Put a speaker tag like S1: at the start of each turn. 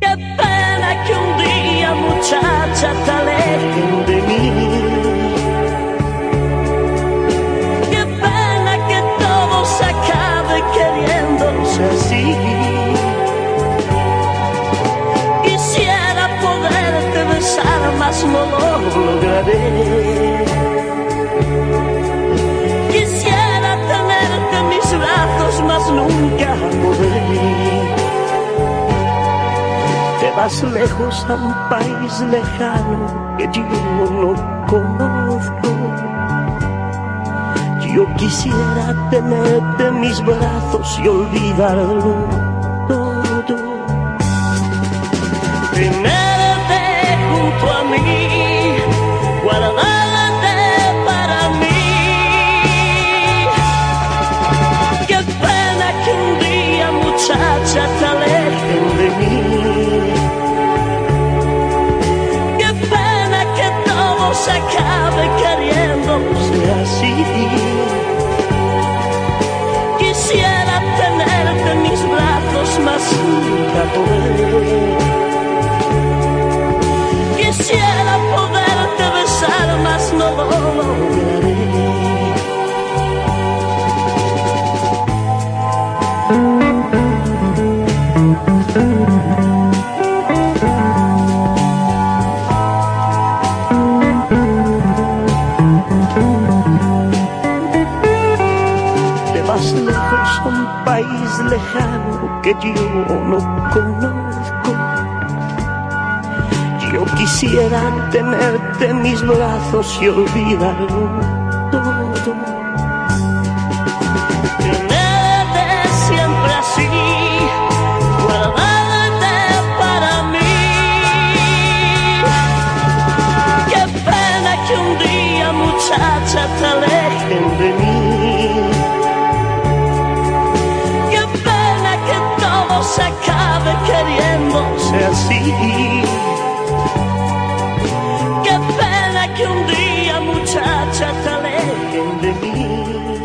S1: Qué pena que un día, muchacha, te alejen de mí. Qué pena que todo se acabe queriéndose así. Quisiera poderte besar, mas no lo lograré. Te vas lejos a un país lejano que yo no conozco. Yo quisiera tenerte en mis brazos y olvidarlo todo. Tenerte junto a mí, guardarte para mí. Qué pena que un día, muchacha, Quisiera tenerte en mis brazos, mas nunca podré. Quisiera poderte besar, mas no lo lograré. Lejos un país lejano que yo no conozco. Yo quisiera tenerte en mis brazos y olvidarlo todo. se acabe queriéndose así. Qué pena que un día, muchacha, te alejen de mí.